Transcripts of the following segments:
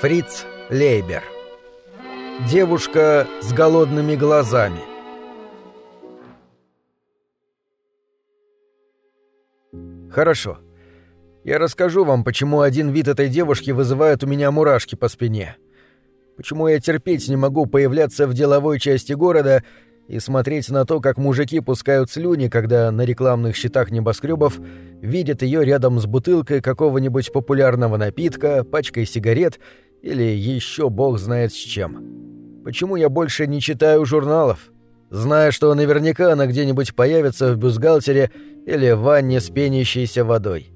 Фриц Лейбер. Девушка с голодными глазами. Хорошо. Я расскажу вам, почему один вид этой девушки вызывает у меня мурашки по спине. Почему я терпеть не могу появляться в деловой части города и смотреть на то, как мужики пускают слюни, когда на рекламных щитах небоскребов видят ее рядом с бутылкой какого-нибудь популярного напитка, пачкой сигарет или еще бог знает с чем. Почему я больше не читаю журналов, зная, что наверняка она где-нибудь появится в бюстгальтере или в ванне с пенящейся водой?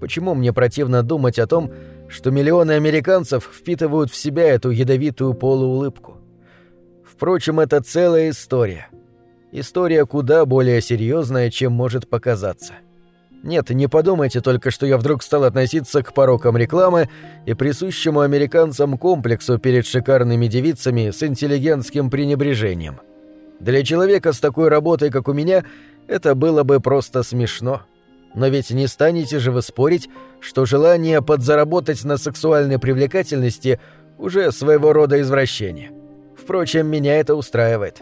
Почему мне противно думать о том, что миллионы американцев впитывают в себя эту ядовитую полуулыбку? Впрочем, это целая история. История куда более серьезная, чем может показаться. Нет, не подумайте только, что я вдруг стал относиться к порокам рекламы и присущему американцам комплексу перед шикарными девицами с интеллигентским пренебрежением. Для человека с такой работой, как у меня, это было бы просто смешно. Но ведь не станете же вы спорить, что желание подзаработать на сексуальной привлекательности уже своего рода извращение. Впрочем, меня это устраивает.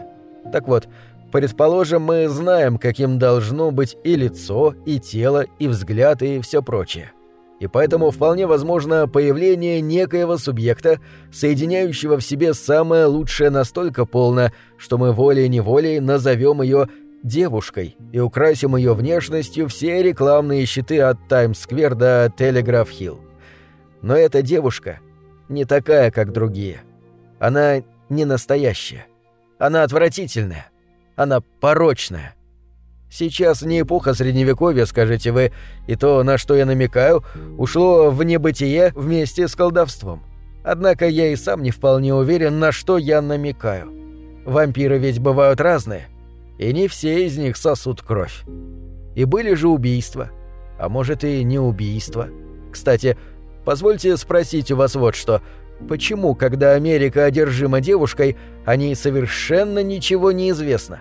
Так вот, Предположим, мы знаем, каким должно быть и лицо, и тело, и взгляд, и все прочее. И поэтому вполне возможно появление некоего субъекта, соединяющего в себе самое лучшее настолько полно, что мы волей-неволей назовем ее девушкой и украсим ее внешностью все рекламные щиты от Таймс-сквер до Телеграф-хилл. Но эта девушка не такая, как другие. Она не настоящая. Она отвратительная. Она порочная. Сейчас не эпоха средневековья, скажете вы, и то, на что я намекаю, ушло в небытие вместе с колдовством. Однако я и сам не вполне уверен, на что я намекаю. Вампиры ведь бывают разные, и не все из них сосут кровь. И были же убийства, а может и не убийства. Кстати, позвольте спросить у вас вот что – Почему, когда Америка одержима девушкой, о ней совершенно ничего не известно?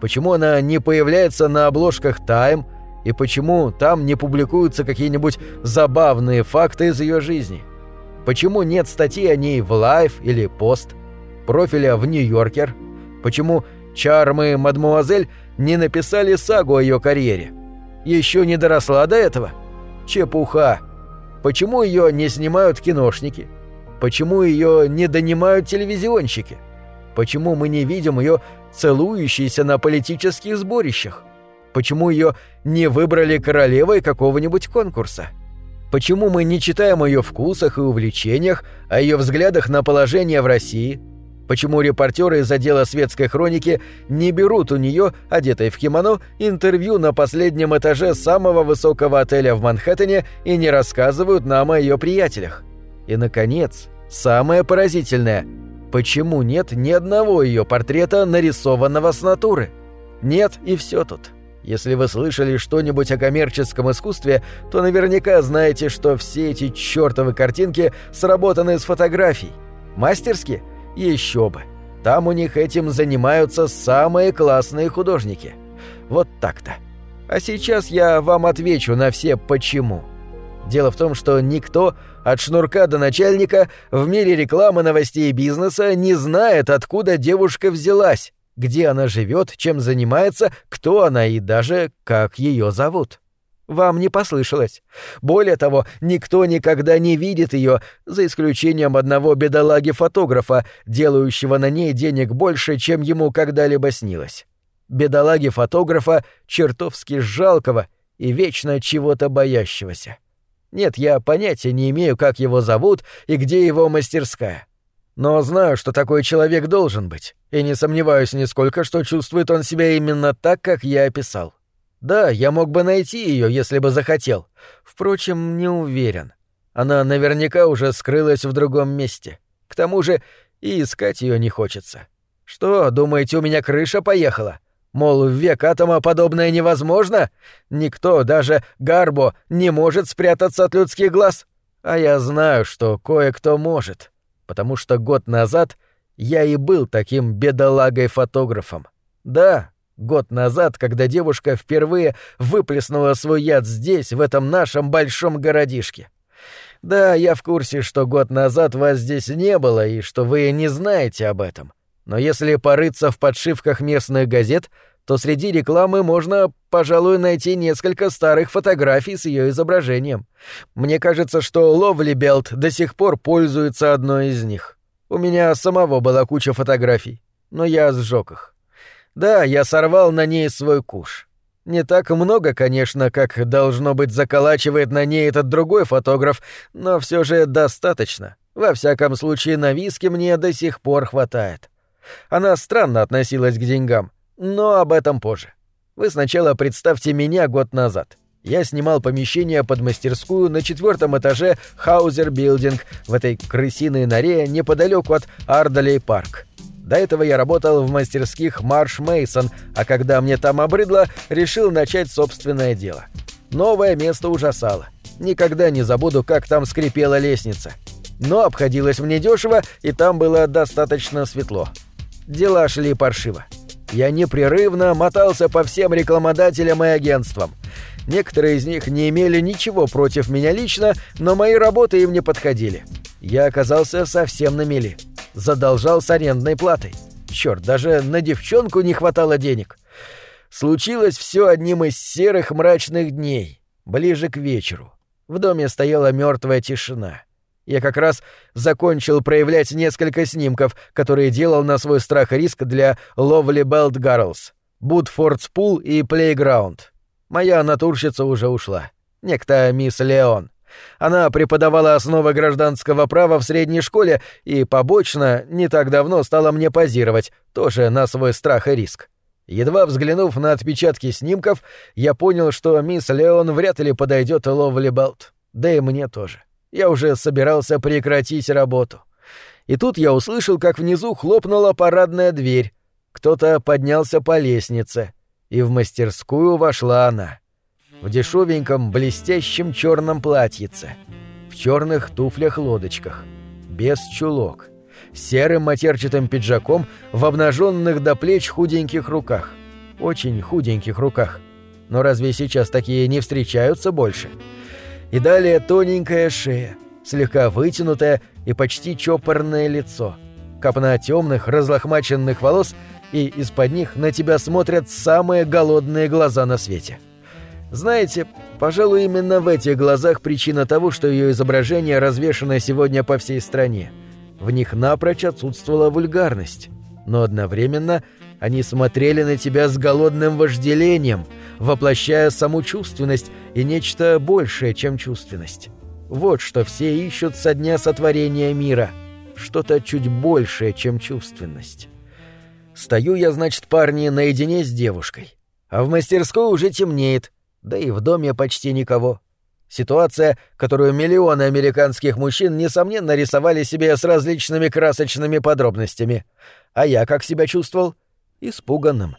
Почему она не появляется на обложках «Тайм», и почему там не публикуются какие-нибудь забавные факты из ее жизни? Почему нет статьи о ней в Life или Post, профиля в Нью-Йоркер? Почему Чармы Мадмуазель не написали сагу о ее карьере? Еще не доросла до этого? Чепуха. Почему ее не снимают киношники? Почему ее не донимают телевизионщики? Почему мы не видим ее целующейся на политических сборищах? Почему ее не выбрали королевой какого-нибудь конкурса? Почему мы не читаем о ее вкусах и увлечениях, о ее взглядах на положение в России? Почему репортеры из отдела светской хроники не берут у нее, одетой в кимоно, интервью на последнем этаже самого высокого отеля в Манхэттене и не рассказывают нам о ее приятелях? И, наконец, самое поразительное – почему нет ни одного ее портрета, нарисованного с натуры? Нет, и все тут. Если вы слышали что-нибудь о коммерческом искусстве, то наверняка знаете, что все эти чертовы картинки сработаны с фотографий. Мастерски? Еще бы. Там у них этим занимаются самые классные художники. Вот так-то. А сейчас я вам отвечу на все «почему». Дело в том, что никто, от шнурка до начальника, в мире рекламы, новостей и бизнеса не знает, откуда девушка взялась, где она живет, чем занимается, кто она и даже как ее зовут. Вам не послышалось. Более того, никто никогда не видит ее, за исключением одного бедолаги-фотографа, делающего на ней денег больше, чем ему когда-либо снилось. Бедолаги-фотографа чертовски жалкого и вечно чего-то боящегося. Нет, я понятия не имею, как его зовут и где его мастерская. Но знаю, что такой человек должен быть, и не сомневаюсь нисколько, что чувствует он себя именно так, как я описал. Да, я мог бы найти ее, если бы захотел. Впрочем, не уверен. Она наверняка уже скрылась в другом месте. К тому же и искать ее не хочется. Что, думаете, у меня крыша поехала? Мол, в век атома подобное невозможно? Никто, даже Гарбо, не может спрятаться от людских глаз. А я знаю, что кое-кто может, потому что год назад я и был таким бедолагой-фотографом. Да, год назад, когда девушка впервые выплеснула свой яд здесь, в этом нашем большом городишке. Да, я в курсе, что год назад вас здесь не было и что вы не знаете об этом. Но если порыться в подшивках местных газет, то среди рекламы можно, пожалуй, найти несколько старых фотографий с ее изображением. Мне кажется, что Ловли Белт до сих пор пользуется одной из них. У меня самого была куча фотографий, но я сжег их. Да, я сорвал на ней свой куш. Не так много, конечно, как, должно быть, заколачивает на ней этот другой фотограф, но все же достаточно. Во всяком случае, на виски мне до сих пор хватает. Она странно относилась к деньгам, но об этом позже. Вы сначала представьте меня год назад. Я снимал помещение под мастерскую на четвертом этаже Хаузер Билдинг в этой крысиной норе неподалеку от Ардалей Парк. До этого я работал в мастерских Марш Мейсон, а когда мне там обрыдло, решил начать собственное дело. Новое место ужасало. Никогда не забуду, как там скрипела лестница. Но обходилось мне дешево, и там было достаточно светло. Дела шли паршиво. Я непрерывно мотался по всем рекламодателям и агентствам. Некоторые из них не имели ничего против меня лично, но мои работы им не подходили. Я оказался совсем на мели. Задолжал с арендной платой. Черт, даже на девчонку не хватало денег. Случилось все одним из серых мрачных дней, ближе к вечеру. В доме стояла мертвая тишина. Я как раз закончил проявлять несколько снимков, которые делал на свой страх и риск для Lovely Belt Girls, Будфордс Пул и Playground. Моя натурщица уже ушла. Некто мисс Леон. Она преподавала основы гражданского права в средней школе и побочно не так давно стала мне позировать, тоже на свой страх и риск. Едва взглянув на отпечатки снимков, я понял, что мисс Леон вряд ли подойдет Ловли Белт. Да и мне тоже. Я уже собирался прекратить работу. И тут я услышал, как внизу хлопнула парадная дверь. Кто-то поднялся по лестнице и в мастерскую вошла она. В дешевеньком блестящем черном платьице, в черных туфлях-лодочках, без чулок, с серым матерчатым пиджаком в обнаженных до плеч худеньких руках. Очень худеньких руках. Но разве сейчас такие не встречаются больше? И далее тоненькая шея, слегка вытянутое и почти чопорное лицо, копна темных разлохмаченных волос — и из-под них на тебя смотрят самые голодные глаза на свете. Знаете, пожалуй, именно в этих глазах причина того, что ее изображение развешано сегодня по всей стране. В них напрочь отсутствовала вульгарность, но одновременно они смотрели на тебя с голодным вожделением, воплощая саму чувственность и нечто большее, чем чувственность. Вот что все ищут со дня сотворения мира. Что-то чуть большее, чем чувственность. Стою я, значит, парни, наедине с девушкой. А в мастерской уже темнеет, да и в доме почти никого. Ситуация, которую миллионы американских мужчин, несомненно, рисовали себе с различными красочными подробностями. А я как себя чувствовал? Испуганным.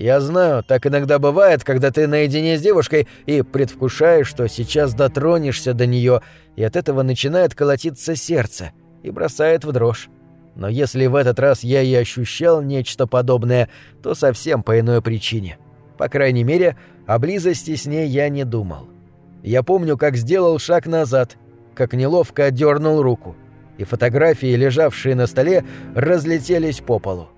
Я знаю, так иногда бывает, когда ты наедине с девушкой и предвкушаешь, что сейчас дотронешься до нее, и от этого начинает колотиться сердце и бросает в дрожь. Но если в этот раз я и ощущал нечто подобное, то совсем по иной причине. По крайней мере, о близости с ней я не думал. Я помню, как сделал шаг назад, как неловко дернул руку, и фотографии, лежавшие на столе, разлетелись по полу.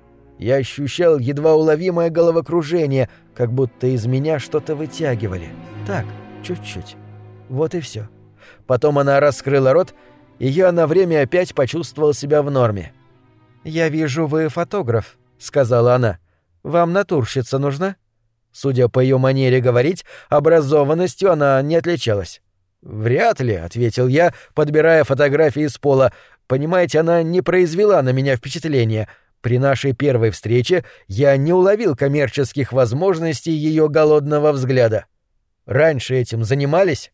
Я ощущал едва уловимое головокружение, как будто из меня что-то вытягивали. Так, чуть-чуть. Вот и все. Потом она раскрыла рот, и я на время опять почувствовал себя в норме. «Я вижу, вы фотограф», — сказала она. «Вам натурщица нужна?» Судя по ее манере говорить, образованностью она не отличалась. «Вряд ли», — ответил я, подбирая фотографии с пола. «Понимаете, она не произвела на меня впечатления. При нашей первой встрече я не уловил коммерческих возможностей ее голодного взгляда. Раньше этим занимались?»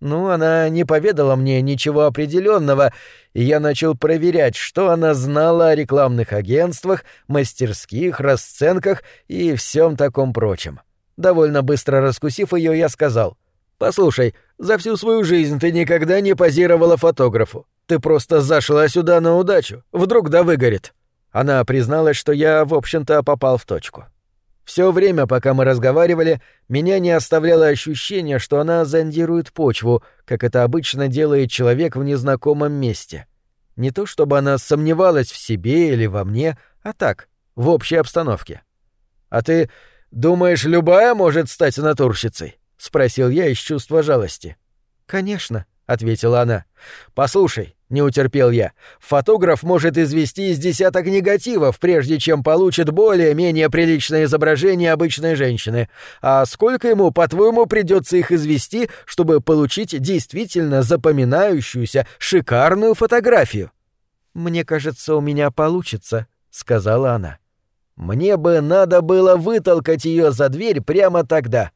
Ну, она не поведала мне ничего определенного, и я начал проверять, что она знала о рекламных агентствах, мастерских, расценках и всем таком прочем. Довольно быстро раскусив ее, я сказал, «Послушай, за всю свою жизнь ты никогда не позировала фотографу. Ты просто зашла сюда на удачу. Вдруг да выгорит». Она призналась, что я, в общем-то, попал в точку. Все время, пока мы разговаривали, меня не оставляло ощущение, что она зондирует почву, как это обычно делает человек в незнакомом месте. Не то чтобы она сомневалась в себе или во мне, а так, в общей обстановке. «А ты думаешь, любая может стать натурщицей?» — спросил я из чувства жалости. «Конечно», — ответила она. «Послушай, не утерпел я. Фотограф может извести из десяток негативов, прежде чем получит более-менее приличное изображение обычной женщины. А сколько ему, по-твоему, придется их извести, чтобы получить действительно запоминающуюся, шикарную фотографию? Мне кажется, у меня получится, сказала она. Мне бы надо было вытолкать ее за дверь прямо тогда.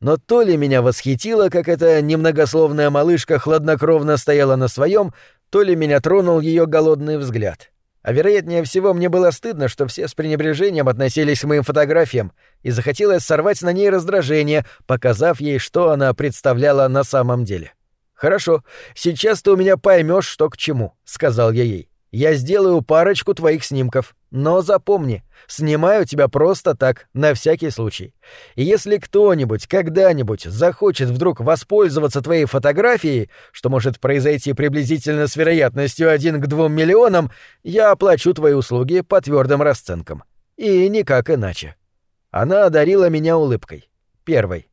Но то ли меня восхитило, как эта немногословная малышка хладнокровно стояла на своем, то ли меня тронул ее голодный взгляд. А вероятнее всего мне было стыдно, что все с пренебрежением относились к моим фотографиям, и захотелось сорвать на ней раздражение, показав ей, что она представляла на самом деле. «Хорошо, сейчас ты у меня поймешь, что к чему», — сказал я ей. Я сделаю парочку твоих снимков, но запомни, снимаю тебя просто так, на всякий случай. И если кто-нибудь когда-нибудь захочет вдруг воспользоваться твоей фотографией, что может произойти приблизительно с вероятностью один к двум миллионам, я оплачу твои услуги по твердым расценкам. И никак иначе. Она одарила меня улыбкой. Первой.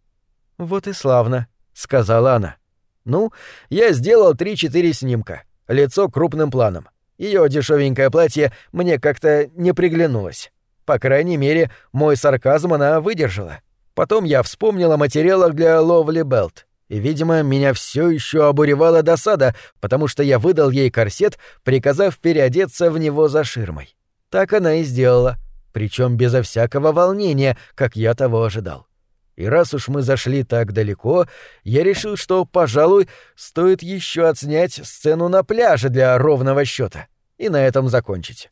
«Вот и славно», — сказала она. «Ну, я сделал три-четыре снимка. Лицо крупным планом. Ее дешевенькое платье мне как-то не приглянулось. По крайней мере, мой сарказм она выдержала. Потом я вспомнил о материалах для Ловли Белт. И, видимо, меня все еще обуревала досада, потому что я выдал ей корсет, приказав переодеться в него за ширмой. Так она и сделала, причем безо всякого волнения, как я того ожидал. И раз уж мы зашли так далеко, я решил, что, пожалуй, стоит еще отснять сцену на пляже для ровного счета и на этом закончить.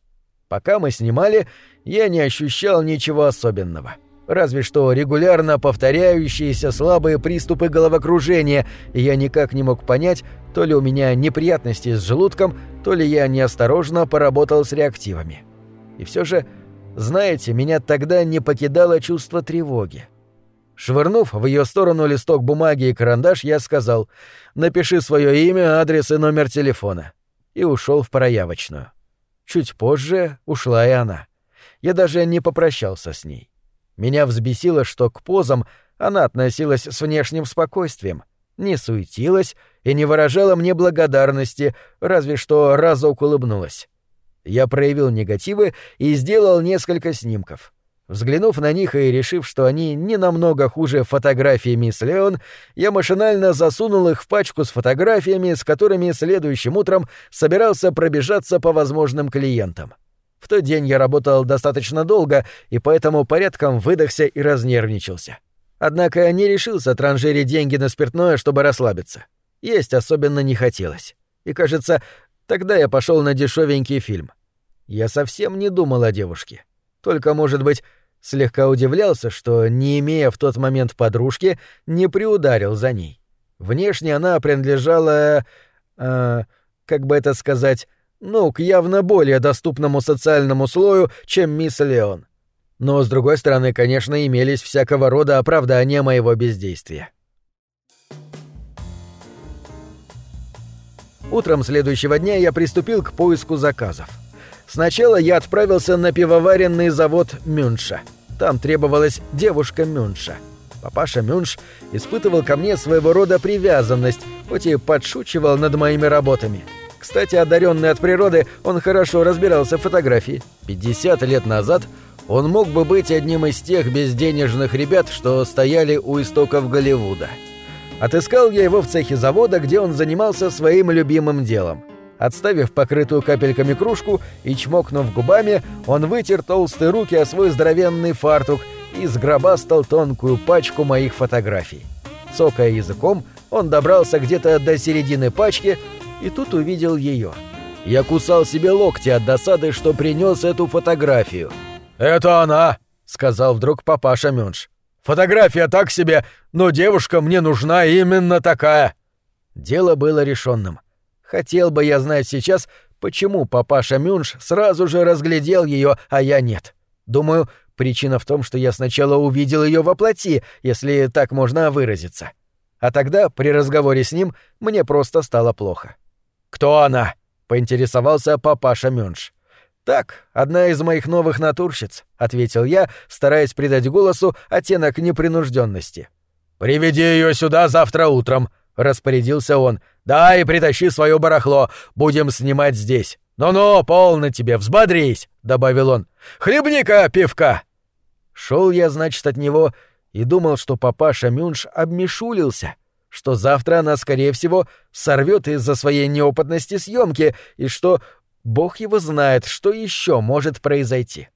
Пока мы снимали, я не ощущал ничего особенного. Разве что регулярно повторяющиеся слабые приступы головокружения, и я никак не мог понять, то ли у меня неприятности с желудком, то ли я неосторожно поработал с реактивами. И все же, знаете, меня тогда не покидало чувство тревоги. Швырнув в ее сторону листок бумаги и карандаш, я сказал «Напиши свое имя, адрес и номер телефона» и ушел в проявочную. Чуть позже ушла и она. Я даже не попрощался с ней. Меня взбесило, что к позам она относилась с внешним спокойствием, не суетилась и не выражала мне благодарности, разве что разок улыбнулась. Я проявил негативы и сделал несколько снимков. Взглянув на них и решив, что они не намного хуже фотографий мисс Леон, я машинально засунул их в пачку с фотографиями, с которыми следующим утром собирался пробежаться по возможным клиентам. В тот день я работал достаточно долго и поэтому порядком выдохся и разнервничался. Однако не решился транжирить деньги на спиртное, чтобы расслабиться. Есть особенно не хотелось. И, кажется, тогда я пошел на дешевенький фильм. Я совсем не думал о девушке. Только, может быть, слегка удивлялся, что, не имея в тот момент подружки, не приударил за ней. Внешне она принадлежала... Э, как бы это сказать... Ну, к явно более доступному социальному слою, чем мисс Леон. Но, с другой стороны, конечно, имелись всякого рода оправдания моего бездействия. Утром следующего дня я приступил к поиску заказов. Сначала я отправился на пивоваренный завод Мюнша. Там требовалась девушка Мюнша. Папаша Мюнш испытывал ко мне своего рода привязанность, хоть и подшучивал над моими работами. Кстати, одаренный от природы, он хорошо разбирался в фотографии. 50 лет назад он мог бы быть одним из тех безденежных ребят, что стояли у истоков Голливуда. Отыскал я его в цехе завода, где он занимался своим любимым делом — Отставив покрытую капельками кружку и чмокнув губами, он вытер толстые руки о свой здоровенный фартук и сгробастал тонкую пачку моих фотографий. Цокая языком, он добрался где-то до середины пачки и тут увидел ее. Я кусал себе локти от досады, что принес эту фотографию. «Это она!» — сказал вдруг папаша Мюнш. «Фотография так себе, но девушка мне нужна именно такая!» Дело было решенным. Хотел бы я знать сейчас, почему папаша Мюнш сразу же разглядел ее, а я нет. Думаю, Причина в том, что я сначала увидел ее во плоти, если так можно выразиться. А тогда, при разговоре с ним, мне просто стало плохо. «Кто она?» — поинтересовался папаша Мюнш. «Так, одна из моих новых натурщиц», — ответил я, стараясь придать голосу оттенок непринужденности. «Приведи ее сюда завтра утром», — распорядился он. «Да, и притащи свое барахло. Будем снимать здесь. «Ну-ну, полно тебе, взбодрись!» — добавил он. «Хлебника пивка!» Шел я, значит, от него и думал, что папаша Мюнш обмешулился, что завтра она, скорее всего, сорвет из-за своей неопытности съемки и что бог его знает, что еще может произойти.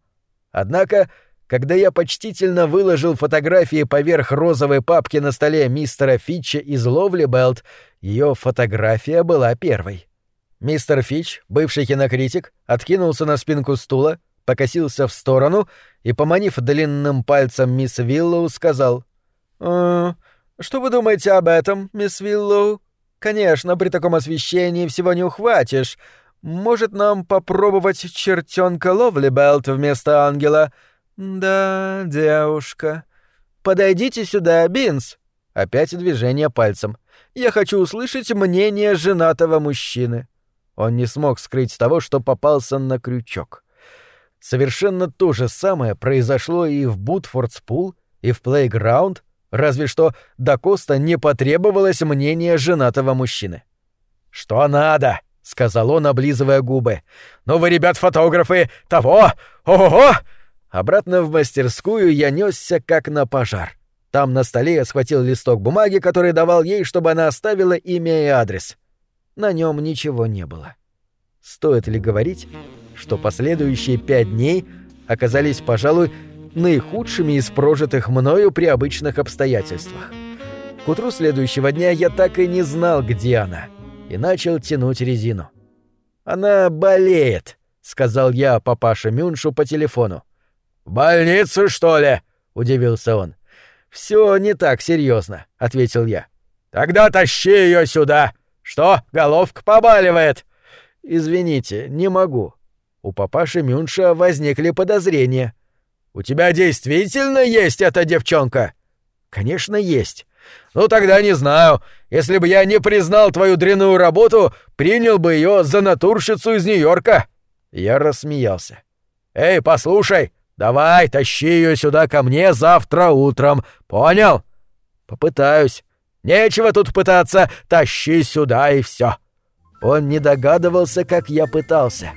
Однако, когда я почтительно выложил фотографии поверх розовой папки на столе мистера Фитча из Ловли Белт, ее фотография была первой. Мистер Фич, бывший кинокритик, откинулся на спинку стула, покосился в сторону и, поманив длинным пальцем мисс Виллоу, сказал «Э, «Что вы думаете об этом, мисс Виллоу? Конечно, при таком освещении всего не ухватишь. Может, нам попробовать чертенка Ловлибелт вместо ангела? Да, девушка. Подойдите сюда, Бинс». Опять движение пальцем. «Я хочу услышать мнение женатого мужчины». Он не смог скрыть того, что попался на крючок. Совершенно то же самое произошло и в Бутфордспул, и в Плейграунд, разве что до Коста не потребовалось мнение женатого мужчины. «Что надо?» — сказал он, облизывая губы. «Ну вы, ребят, фотографы, того! Ого!» Обратно в мастерскую я несся как на пожар. Там на столе я схватил листок бумаги, который давал ей, чтобы она оставила имя и адрес на нем ничего не было. Стоит ли говорить, что последующие пять дней оказались, пожалуй, наихудшими из прожитых мною при обычных обстоятельствах. К утру следующего дня я так и не знал, где она, и начал тянуть резину. «Она болеет», — сказал я папаше Мюншу по телефону. «В больницу, что ли?» — удивился он. «Все не так серьезно», — ответил я. «Тогда тащи ее сюда!» «Что, головка побаливает?» «Извините, не могу». У папаши Мюнша возникли подозрения. «У тебя действительно есть эта девчонка?» «Конечно, есть». «Ну тогда не знаю. Если бы я не признал твою дрянную работу, принял бы ее за натурщицу из Нью-Йорка». Я рассмеялся. «Эй, послушай, давай, тащи ее сюда ко мне завтра утром. Понял?» «Попытаюсь». Нечего тут пытаться, тащи сюда и все. Он не догадывался, как я пытался.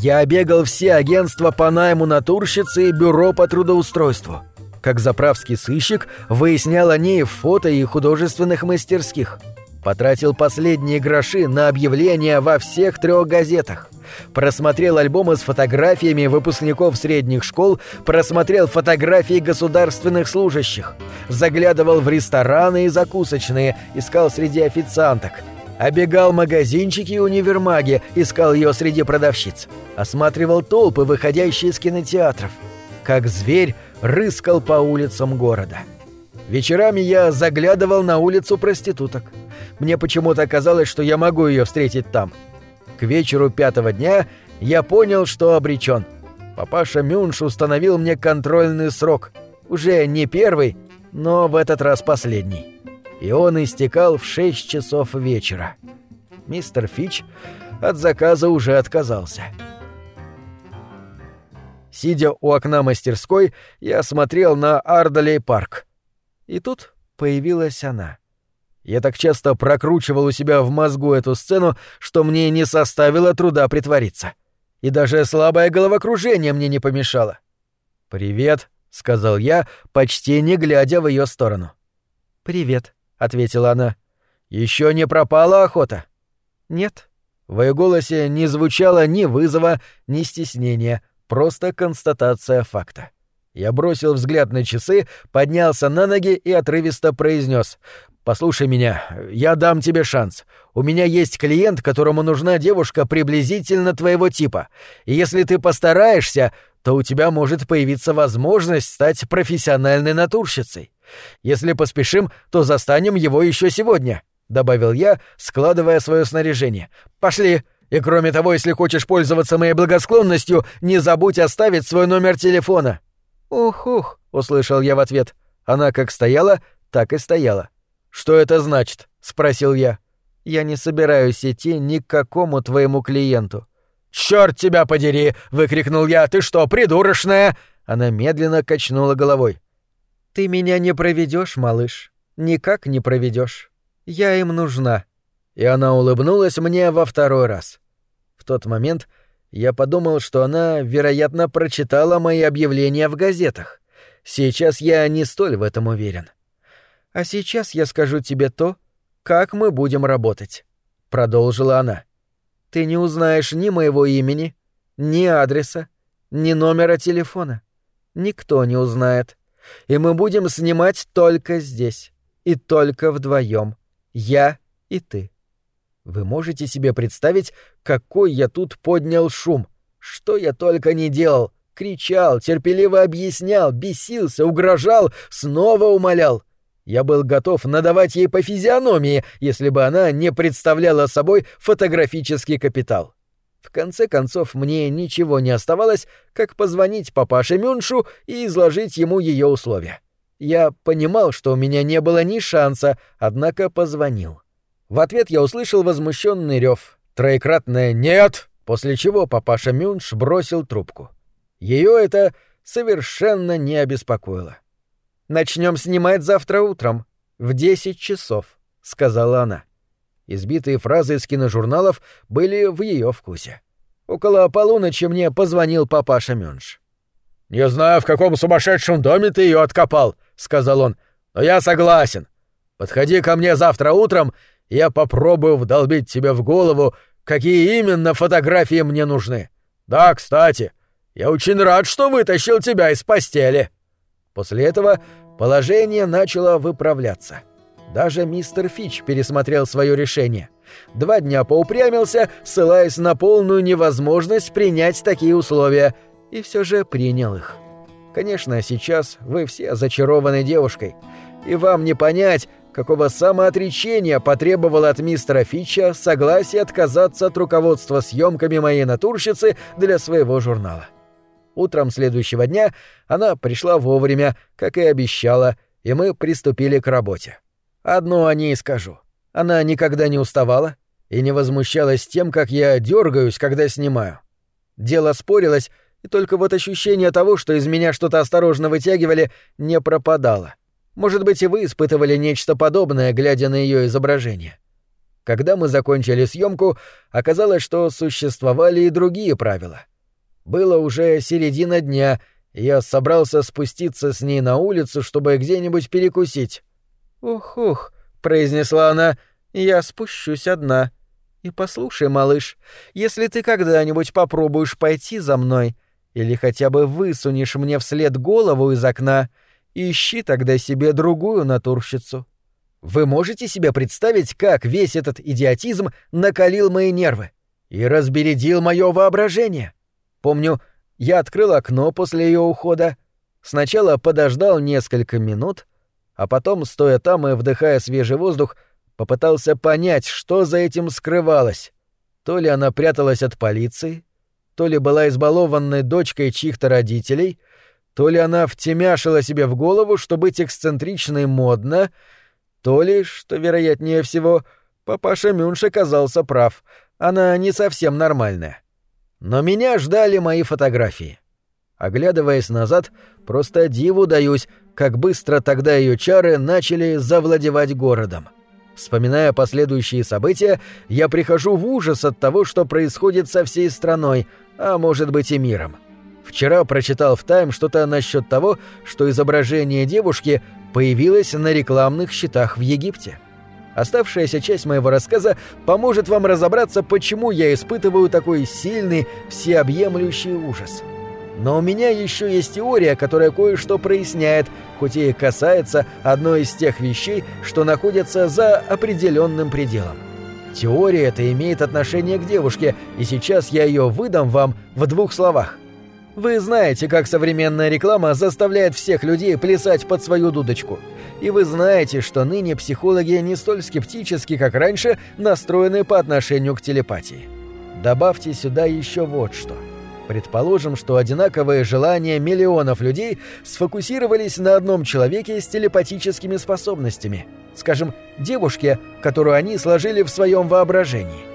Я обегал все агентства по найму натурщицы и бюро по трудоустройству. Как заправский сыщик, выяснял о ней фото и художественных мастерских. Потратил последние гроши на объявления во всех трех газетах просмотрел альбомы с фотографиями выпускников средних школ, просмотрел фотографии государственных служащих, заглядывал в рестораны и закусочные, искал среди официанток, обегал магазинчики и универмаги, искал ее среди продавщиц, осматривал толпы, выходящие из кинотеатров. Как зверь рыскал по улицам города. Вечерами я заглядывал на улицу проституток. Мне почему-то казалось, что я могу ее встретить там — к вечеру пятого дня я понял, что обречен. Папаша Мюнш установил мне контрольный срок. Уже не первый, но в этот раз последний. И он истекал в шесть часов вечера. Мистер Фич от заказа уже отказался. Сидя у окна мастерской, я смотрел на Ардалей парк. И тут появилась она. Я так часто прокручивал у себя в мозгу эту сцену, что мне не составило труда притвориться. И даже слабое головокружение мне не помешало. «Привет», — сказал я, почти не глядя в ее сторону. «Привет», — ответила она. Еще не пропала охота?» «Нет». В ее голосе не звучало ни вызова, ни стеснения, просто констатация факта. Я бросил взгляд на часы, поднялся на ноги и отрывисто произнес Послушай меня, я дам тебе шанс. У меня есть клиент, которому нужна девушка приблизительно твоего типа. И если ты постараешься, то у тебя может появиться возможность стать профессиональной натурщицей. Если поспешим, то застанем его еще сегодня», — добавил я, складывая свое снаряжение. «Пошли. И кроме того, если хочешь пользоваться моей благосклонностью, не забудь оставить свой номер телефона». «Ух-ух», — услышал я в ответ. Она как стояла, так и стояла. «Что это значит?» — спросил я. «Я не собираюсь идти ни к какому твоему клиенту». «Чёрт тебя подери!» — выкрикнул я. «Ты что, придурочная?» Она медленно качнула головой. «Ты меня не проведешь, малыш. Никак не проведешь. Я им нужна». И она улыбнулась мне во второй раз. В тот момент я подумал, что она, вероятно, прочитала мои объявления в газетах. Сейчас я не столь в этом уверен. А сейчас я скажу тебе то, как мы будем работать, продолжила она. Ты не узнаешь ни моего имени, ни адреса, ни номера телефона. Никто не узнает. И мы будем снимать только здесь. И только вдвоем. Я и ты. Вы можете себе представить, какой я тут поднял шум? Что я только не делал. Кричал, терпеливо объяснял, бесился, угрожал, снова умолял. Я был готов надавать ей по физиономии, если бы она не представляла собой фотографический капитал. В конце концов, мне ничего не оставалось, как позвонить папаше Мюншу и изложить ему ее условия. Я понимал, что у меня не было ни шанса, однако позвонил. В ответ я услышал возмущенный рев, троекратное «нет», после чего папаша Мюнш бросил трубку. Ее это совершенно не обеспокоило. Начнем снимать завтра утром, в десять часов», — сказала она. Избитые фразы из киножурналов были в ее вкусе. Около полуночи мне позвонил папаша Мюнш. «Не знаю, в каком сумасшедшем доме ты ее откопал», — сказал он, — «но я согласен. Подходи ко мне завтра утром, я попробую вдолбить тебе в голову, какие именно фотографии мне нужны. Да, кстати, я очень рад, что вытащил тебя из постели». После этого Положение начало выправляться. Даже мистер Фич пересмотрел свое решение. Два дня поупрямился, ссылаясь на полную невозможность принять такие условия, и все же принял их. Конечно, сейчас вы все зачарованы девушкой, и вам не понять, какого самоотречения потребовало от мистера Фича согласие отказаться от руководства съемками моей натурщицы для своего журнала. Утром следующего дня она пришла вовремя, как и обещала, и мы приступили к работе. Одно о ней скажу. Она никогда не уставала и не возмущалась тем, как я дергаюсь, когда снимаю. Дело спорилось, и только вот ощущение того, что из меня что-то осторожно вытягивали, не пропадало. Может быть, и вы испытывали нечто подобное, глядя на ее изображение. Когда мы закончили съемку, оказалось, что существовали и другие правила — было уже середина дня, и я собрался спуститься с ней на улицу, чтобы где-нибудь перекусить. «Ух-ух», — произнесла она, — «я спущусь одна. И послушай, малыш, если ты когда-нибудь попробуешь пойти за мной или хотя бы высунешь мне вслед голову из окна, ищи тогда себе другую натурщицу». Вы можете себе представить, как весь этот идиотизм накалил мои нервы и разбередил мое воображение? Помню, я открыл окно после ее ухода, сначала подождал несколько минут, а потом, стоя там и вдыхая свежий воздух, попытался понять, что за этим скрывалось. То ли она пряталась от полиции, то ли была избалованной дочкой чьих-то родителей, то ли она втемяшила себе в голову, что быть эксцентричной модно, то ли, что вероятнее всего, папаша Мюнш оказался прав, она не совсем нормальная. Но меня ждали мои фотографии. Оглядываясь назад, просто диву даюсь, как быстро тогда ее чары начали завладевать городом. Вспоминая последующие события, я прихожу в ужас от того, что происходит со всей страной, а может быть и миром. Вчера прочитал в «Тайм» что-то насчет того, что изображение девушки появилось на рекламных щитах в Египте. Оставшаяся часть моего рассказа поможет вам разобраться, почему я испытываю такой сильный, всеобъемлющий ужас. Но у меня еще есть теория, которая кое-что проясняет, хоть и касается одной из тех вещей, что находятся за определенным пределом. Теория эта имеет отношение к девушке, и сейчас я ее выдам вам в двух словах. Вы знаете, как современная реклама заставляет всех людей плясать под свою дудочку. И вы знаете, что ныне психологи не столь скептически, как раньше, настроены по отношению к телепатии. Добавьте сюда еще вот что. Предположим, что одинаковые желания миллионов людей сфокусировались на одном человеке с телепатическими способностями. Скажем, девушке, которую они сложили в своем воображении.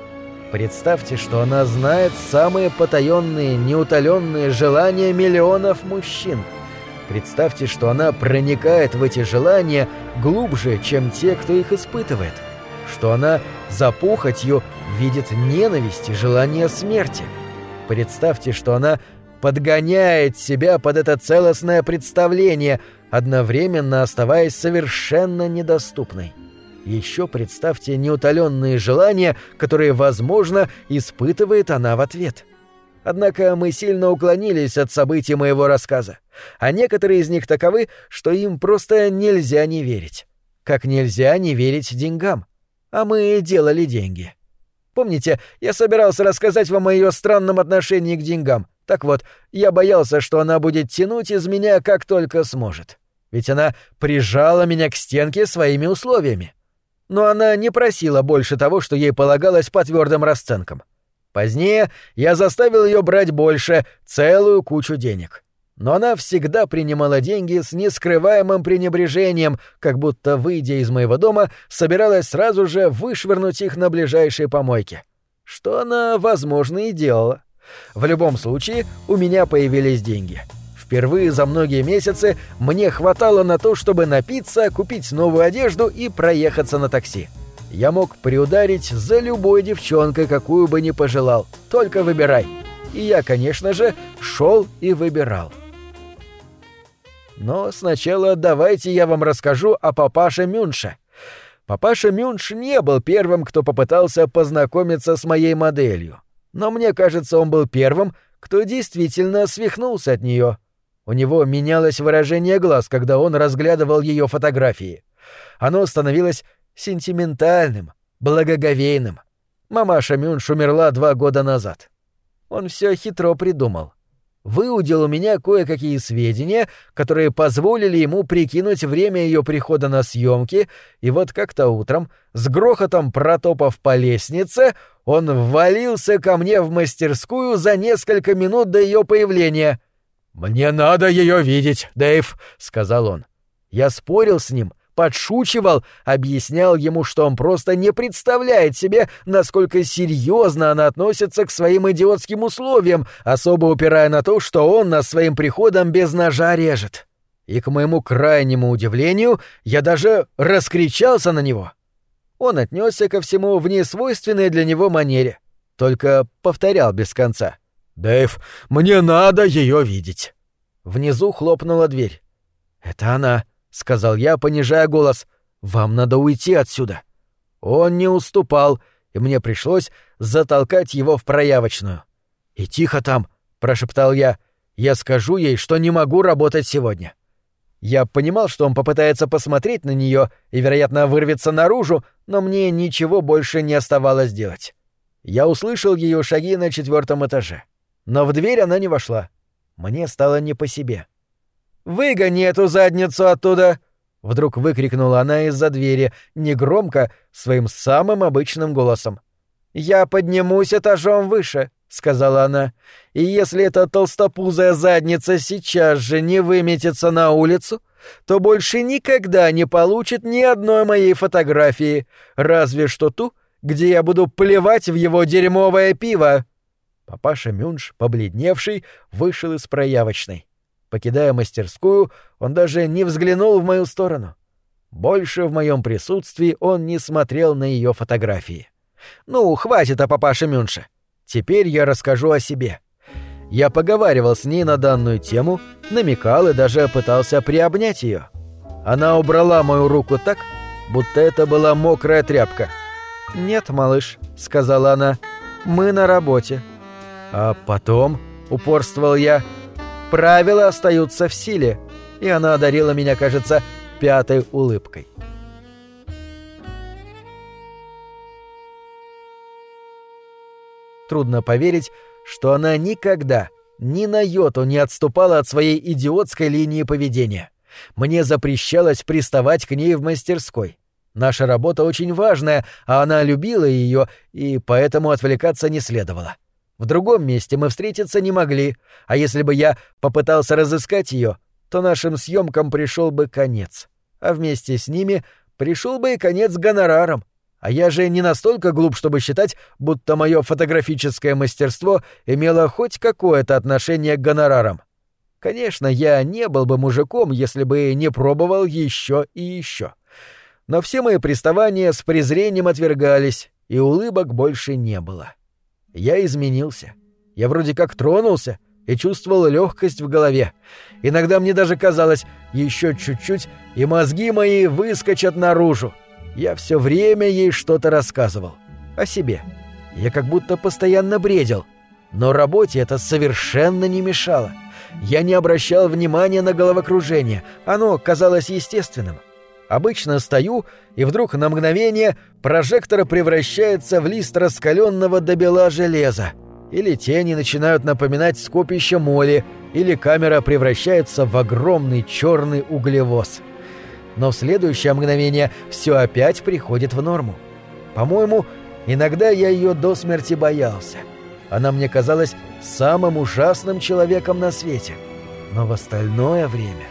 Представьте, что она знает самые потаенные, неутоленные желания миллионов мужчин. Представьте, что она проникает в эти желания глубже, чем те, кто их испытывает. Что она за похотью видит ненависть и желание смерти. Представьте, что она подгоняет себя под это целостное представление, одновременно оставаясь совершенно недоступной. Еще представьте неутоленные желания, которые, возможно, испытывает она в ответ. Однако мы сильно уклонились от событий моего рассказа, а некоторые из них таковы, что им просто нельзя не верить. Как нельзя не верить деньгам. А мы делали деньги. Помните, я собирался рассказать вам о ее странном отношении к деньгам. Так вот, я боялся, что она будет тянуть из меня как только сможет. Ведь она прижала меня к стенке своими условиями но она не просила больше того, что ей полагалось по твердым расценкам. Позднее я заставил ее брать больше, целую кучу денег. Но она всегда принимала деньги с нескрываемым пренебрежением, как будто, выйдя из моего дома, собиралась сразу же вышвырнуть их на ближайшей помойке. Что она, возможно, и делала. В любом случае, у меня появились деньги — Впервые за многие месяцы мне хватало на то, чтобы напиться, купить новую одежду и проехаться на такси. Я мог приударить за любой девчонкой, какую бы ни пожелал. Только выбирай. И я, конечно же, шел и выбирал. Но сначала давайте я вам расскажу о папаше Мюнше. Папаша Мюнш не был первым, кто попытался познакомиться с моей моделью. Но мне кажется, он был первым, кто действительно свихнулся от нее. У него менялось выражение глаз, когда он разглядывал ее фотографии. Оно становилось сентиментальным, благоговейным. Мамаша Мюнш умерла два года назад. Он все хитро придумал. Выудил у меня кое-какие сведения, которые позволили ему прикинуть время ее прихода на съемки, и вот как-то утром, с грохотом протопав по лестнице, он ввалился ко мне в мастерскую за несколько минут до ее появления — «Мне надо ее видеть, Дэйв», — сказал он. Я спорил с ним, подшучивал, объяснял ему, что он просто не представляет себе, насколько серьезно она относится к своим идиотским условиям, особо упирая на то, что он нас своим приходом без ножа режет. И, к моему крайнему удивлению, я даже раскричался на него. Он отнесся ко всему в несвойственной для него манере, только повторял без конца — «Дэйв, мне надо ее видеть!» Внизу хлопнула дверь. «Это она», — сказал я, понижая голос. «Вам надо уйти отсюда». Он не уступал, и мне пришлось затолкать его в проявочную. «И тихо там», — прошептал я. «Я скажу ей, что не могу работать сегодня». Я понимал, что он попытается посмотреть на нее и, вероятно, вырвется наружу, но мне ничего больше не оставалось делать. Я услышал ее шаги на четвертом этаже. Но в дверь она не вошла. Мне стало не по себе. «Выгони эту задницу оттуда!» Вдруг выкрикнула она из-за двери, негромко, своим самым обычным голосом. «Я поднимусь этажом выше», — сказала она, — «и если эта толстопузая задница сейчас же не выметится на улицу, то больше никогда не получит ни одной моей фотографии, разве что ту, где я буду плевать в его дерьмовое пиво». Папаша Мюнш, побледневший, вышел из проявочной. Покидая мастерскую, он даже не взглянул в мою сторону. Больше в моем присутствии он не смотрел на ее фотографии. «Ну, хватит о папаше Мюнше. Теперь я расскажу о себе». Я поговаривал с ней на данную тему, намекал и даже пытался приобнять ее. Она убрала мою руку так, будто это была мокрая тряпка. «Нет, малыш», — сказала она, — «мы на работе». А потом, упорствовал я, правила остаются в силе, и она одарила меня, кажется, пятой улыбкой. Трудно поверить, что она никогда, ни на йоту не отступала от своей идиотской линии поведения. Мне запрещалось приставать к ней в мастерской. Наша работа очень важная, а она любила ее, и поэтому отвлекаться не следовало. В другом месте мы встретиться не могли, а если бы я попытался разыскать ее, то нашим съемкам пришел бы конец. А вместе с ними пришел бы и конец гонорарам. А я же не настолько глуп, чтобы считать, будто мое фотографическое мастерство имело хоть какое-то отношение к гонорарам. Конечно, я не был бы мужиком, если бы не пробовал еще и еще. Но все мои приставания с презрением отвергались, и улыбок больше не было. Я изменился. Я вроде как тронулся и чувствовал легкость в голове. Иногда мне даже казалось, еще чуть-чуть, и мозги мои выскочат наружу. Я все время ей что-то рассказывал. О себе. Я как будто постоянно бредил. Но работе это совершенно не мешало. Я не обращал внимания на головокружение. Оно казалось естественным. Обычно стою, и вдруг на мгновение прожектор превращается в лист раскаленного до бела железа. Или тени начинают напоминать скопище моли, или камера превращается в огромный черный углевоз. Но в следующее мгновение все опять приходит в норму. По-моему, иногда я ее до смерти боялся. Она мне казалась самым ужасным человеком на свете. Но в остальное время...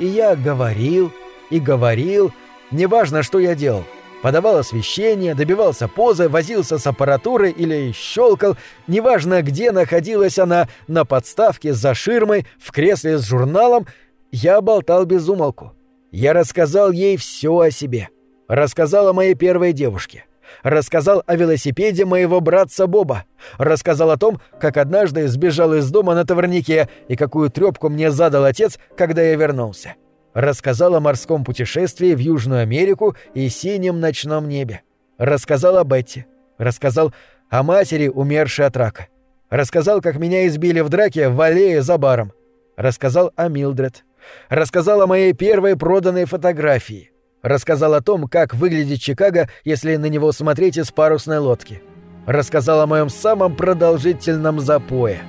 И я говорил, и говорил, неважно, что я делал. Подавал освещение, добивался позы, возился с аппаратурой или щелкал, неважно, где находилась она, на подставке, за ширмой, в кресле с журналом, я болтал без умолку. Я рассказал ей все о себе. Рассказал о моей первой девушке. Рассказал о велосипеде моего братца Боба. Рассказал о том, как однажды сбежал из дома на товарнике и какую трёпку мне задал отец, когда я вернулся рассказал о морском путешествии в Южную Америку и синем ночном небе. Рассказал о Бетти. Рассказал о матери, умершей от рака. Рассказал, как меня избили в драке в аллее за баром. Рассказал о Милдред. Рассказал о моей первой проданной фотографии. Рассказал о том, как выглядит Чикаго, если на него смотреть из парусной лодки. Рассказал о моем самом продолжительном запое.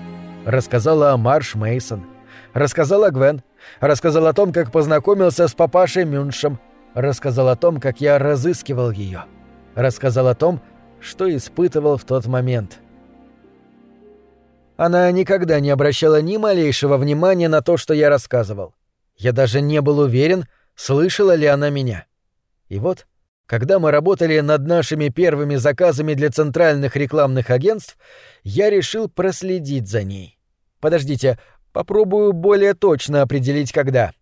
Рассказал о Марш Мейсон. Рассказал о Гвен. Рассказал о том, как познакомился с папашей Мюншем. Рассказал о том, как я разыскивал ее. Рассказал о том, что испытывал в тот момент. Она никогда не обращала ни малейшего внимания на то, что я рассказывал. Я даже не был уверен, слышала ли она меня. И вот, когда мы работали над нашими первыми заказами для центральных рекламных агентств, я решил проследить за ней. Подождите, Попробую более точно определить, когда.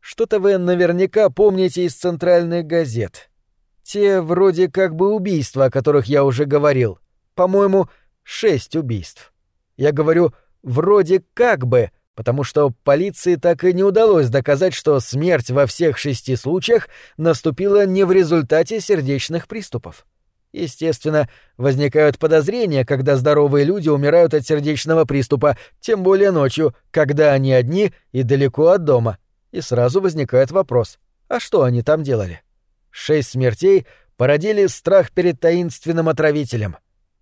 Что-то вы наверняка помните из центральных газет. Те вроде как бы убийства, о которых я уже говорил. По-моему, шесть убийств. Я говорю «вроде как бы», потому что полиции так и не удалось доказать, что смерть во всех шести случаях наступила не в результате сердечных приступов. Естественно, возникают подозрения, когда здоровые люди умирают от сердечного приступа, тем более ночью, когда они одни и далеко от дома. И сразу возникает вопрос, а что они там делали? Шесть смертей породили страх перед таинственным отравителем.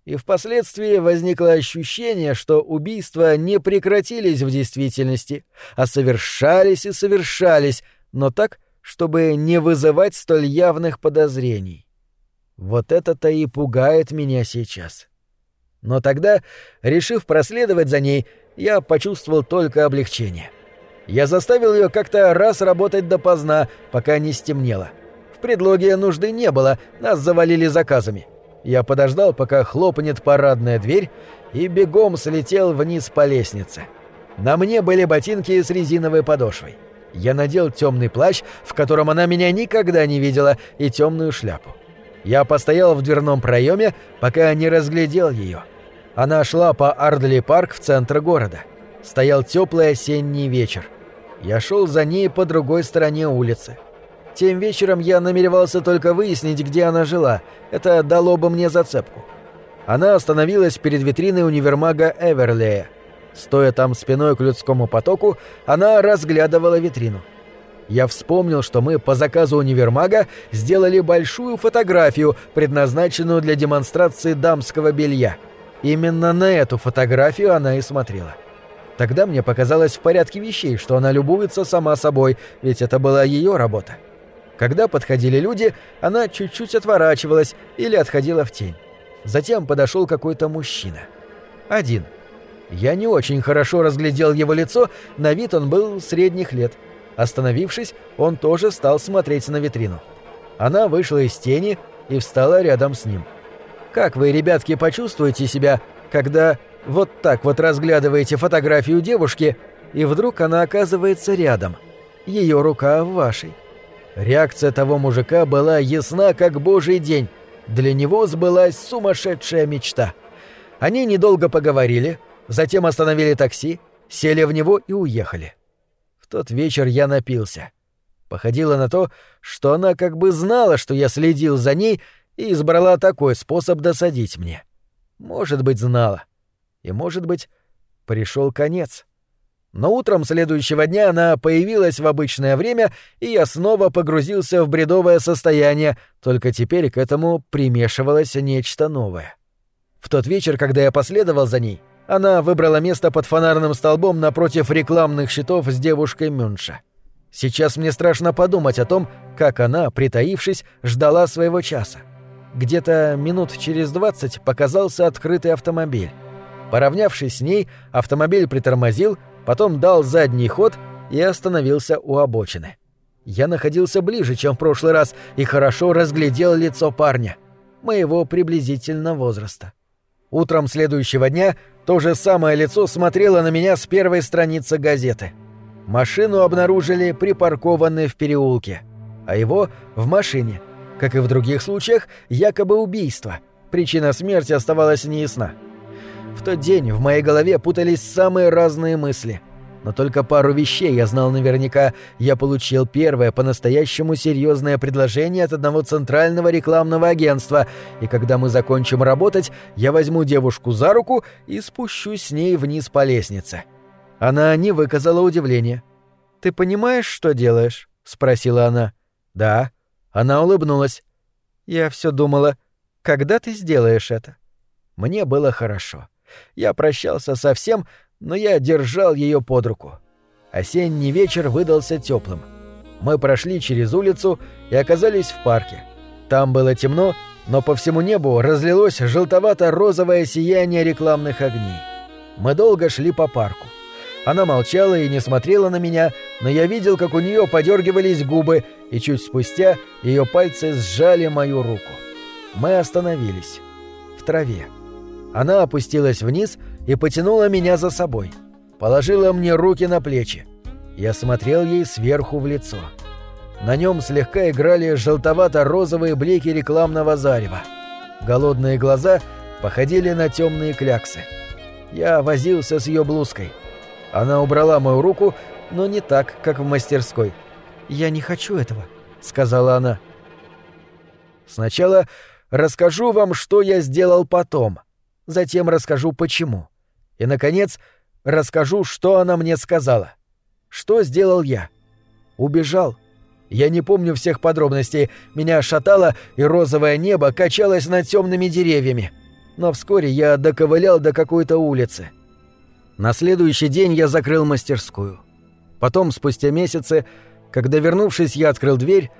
И впоследствии возникло ощущение, что убийства не прекратились в действительности, а совершались и совершались, но так, чтобы не вызывать столь явных подозрений. Вот это-то и пугает меня сейчас. Но тогда, решив проследовать за ней, я почувствовал только облегчение. Я заставил ее как-то раз работать допоздна, пока не стемнело. В предлоге нужды не было, нас завалили заказами. Я подождал, пока хлопнет парадная дверь, и бегом слетел вниз по лестнице. На мне были ботинки с резиновой подошвой. Я надел темный плащ, в котором она меня никогда не видела, и темную шляпу. Я постоял в дверном проеме, пока не разглядел ее. Она шла по Ардли-парк в центр города. Стоял теплый осенний вечер. Я шел за ней по другой стороне улицы. Тем вечером я намеревался только выяснить, где она жила. Это дало бы мне зацепку. Она остановилась перед витриной универмага Эверлея. Стоя там спиной к людскому потоку, она разглядывала витрину. Я вспомнил, что мы по заказу универмага сделали большую фотографию, предназначенную для демонстрации дамского белья. Именно на эту фотографию она и смотрела. Тогда мне показалось в порядке вещей, что она любуется сама собой, ведь это была ее работа. Когда подходили люди, она чуть-чуть отворачивалась или отходила в тень. Затем подошел какой-то мужчина. Один. Я не очень хорошо разглядел его лицо, на вид он был средних лет. Остановившись, он тоже стал смотреть на витрину. Она вышла из тени и встала рядом с ним. Как вы, ребятки, почувствуете себя, когда вот так вот разглядываете фотографию девушки, и вдруг она оказывается рядом? Ее рука в вашей. Реакция того мужика была ясна, как божий день. Для него сбылась сумасшедшая мечта. Они недолго поговорили, затем остановили такси, сели в него и уехали. Тот вечер я напился. Походило на то, что она как бы знала, что я следил за ней и избрала такой способ досадить мне. Может быть, знала. И, может быть, пришел конец. Но утром следующего дня она появилась в обычное время, и я снова погрузился в бредовое состояние, только теперь к этому примешивалось нечто новое. В тот вечер, когда я последовал за ней, она выбрала место под фонарным столбом напротив рекламных щитов с девушкой Мюнша. Сейчас мне страшно подумать о том, как она, притаившись, ждала своего часа. Где-то минут через двадцать показался открытый автомобиль. Поравнявшись с ней, автомобиль притормозил, потом дал задний ход и остановился у обочины. Я находился ближе, чем в прошлый раз, и хорошо разглядел лицо парня, моего приблизительно возраста. Утром следующего дня то же самое лицо смотрело на меня с первой страницы газеты. Машину обнаружили припаркованной в переулке, а его — в машине. Как и в других случаях, якобы убийство. Причина смерти оставалась неясна. В тот день в моей голове путались самые разные мысли. Но только пару вещей я знал наверняка. Я получил первое по-настоящему серьезное предложение от одного центрального рекламного агентства, и когда мы закончим работать, я возьму девушку за руку и спущусь с ней вниз по лестнице. Она не выказала удивления. «Ты понимаешь, что делаешь?» — спросила она. «Да». Она улыбнулась. «Я все думала, когда ты сделаешь это?» Мне было хорошо. Я прощался со всем, но я держал ее под руку. Осенний вечер выдался теплым. Мы прошли через улицу и оказались в парке. Там было темно, но по всему небу разлилось желтовато-розовое сияние рекламных огней. Мы долго шли по парку. Она молчала и не смотрела на меня, но я видел, как у нее подергивались губы, и чуть спустя ее пальцы сжали мою руку. Мы остановились. В траве. Она опустилась вниз и потянула меня за собой. Положила мне руки на плечи. Я смотрел ей сверху в лицо. На нем слегка играли желтовато-розовые блики рекламного зарева. Голодные глаза походили на темные кляксы. Я возился с ее блузкой. Она убрала мою руку, но не так, как в мастерской. «Я не хочу этого», — сказала она. «Сначала расскажу вам, что я сделал потом», затем расскажу почему. И, наконец, расскажу, что она мне сказала. Что сделал я? Убежал. Я не помню всех подробностей. Меня шатало, и розовое небо качалось над темными деревьями. Но вскоре я доковылял до какой-то улицы. На следующий день я закрыл мастерскую. Потом, спустя месяцы, когда, вернувшись, я открыл дверь,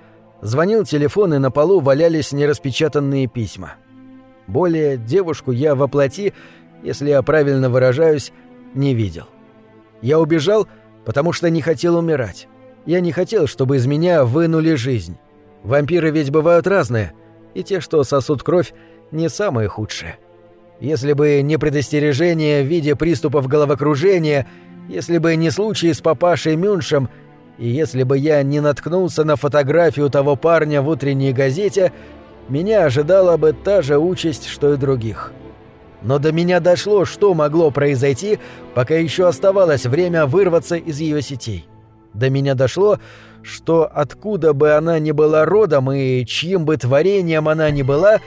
звонил телефон, и на полу валялись нераспечатанные письма. Более девушку я воплоти, если я правильно выражаюсь, не видел. Я убежал, потому что не хотел умирать. Я не хотел, чтобы из меня вынули жизнь. Вампиры ведь бывают разные, и те, что сосут кровь, не самые худшие. Если бы не предостережение в виде приступов головокружения, если бы не случай с папашей Мюншем, и если бы я не наткнулся на фотографию того парня в утренней газете, меня ожидала бы та же участь, что и других. Но до меня дошло, что могло произойти, пока еще оставалось время вырваться из ее сетей. До меня дошло, что откуда бы она ни была родом и чьим бы творением она ни была,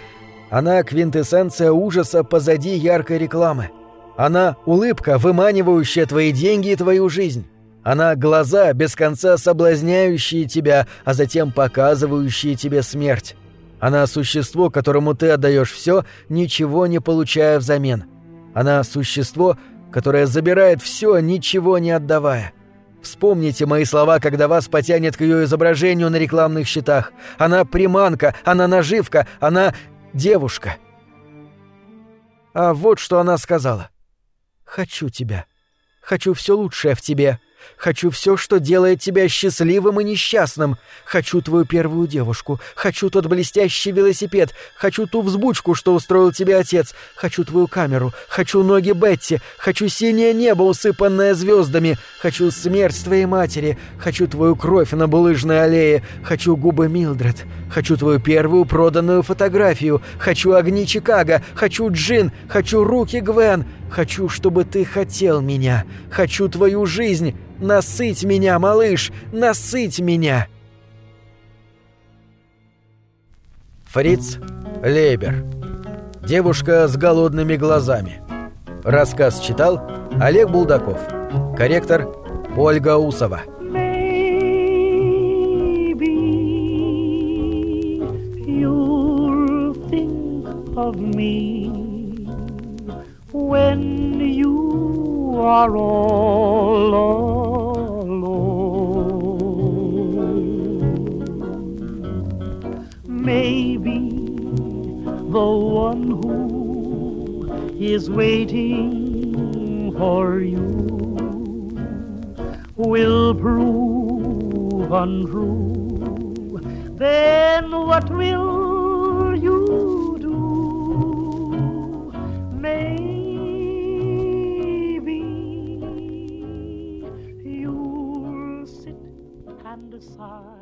она квинтэссенция ужаса позади яркой рекламы. Она улыбка, выманивающая твои деньги и твою жизнь. Она глаза, без конца соблазняющие тебя, а затем показывающие тебе смерть. Она существо, которому ты отдаешь все, ничего не получая взамен. Она существо, которое забирает все, ничего не отдавая. Вспомните мои слова, когда вас потянет к ее изображению на рекламных щитах. Она приманка, она наживка, она девушка. А вот что она сказала. Хочу тебя. Хочу все лучшее в тебе. Хочу все, что делает тебя счастливым и несчастным. Хочу твою первую девушку. Хочу тот блестящий велосипед. Хочу ту взбучку, что устроил тебе отец. Хочу твою камеру. Хочу ноги Бетти. Хочу синее небо, усыпанное звездами. Хочу смерть твоей матери. Хочу твою кровь на булыжной аллее. Хочу губы Милдред. Хочу твою первую проданную фотографию. Хочу огни Чикаго. Хочу джин. Хочу руки Гвен. Хочу, чтобы ты хотел меня. Хочу твою жизнь. Насыть меня, малыш, насыть меня!» Фриц Лейбер. Девушка с голодными глазами. Рассказ читал Олег Булдаков. Корректор Ольга Усова. of me when you are all alone. Maybe the one who is waiting for you will prove untrue. Then what will you do? Maybe side.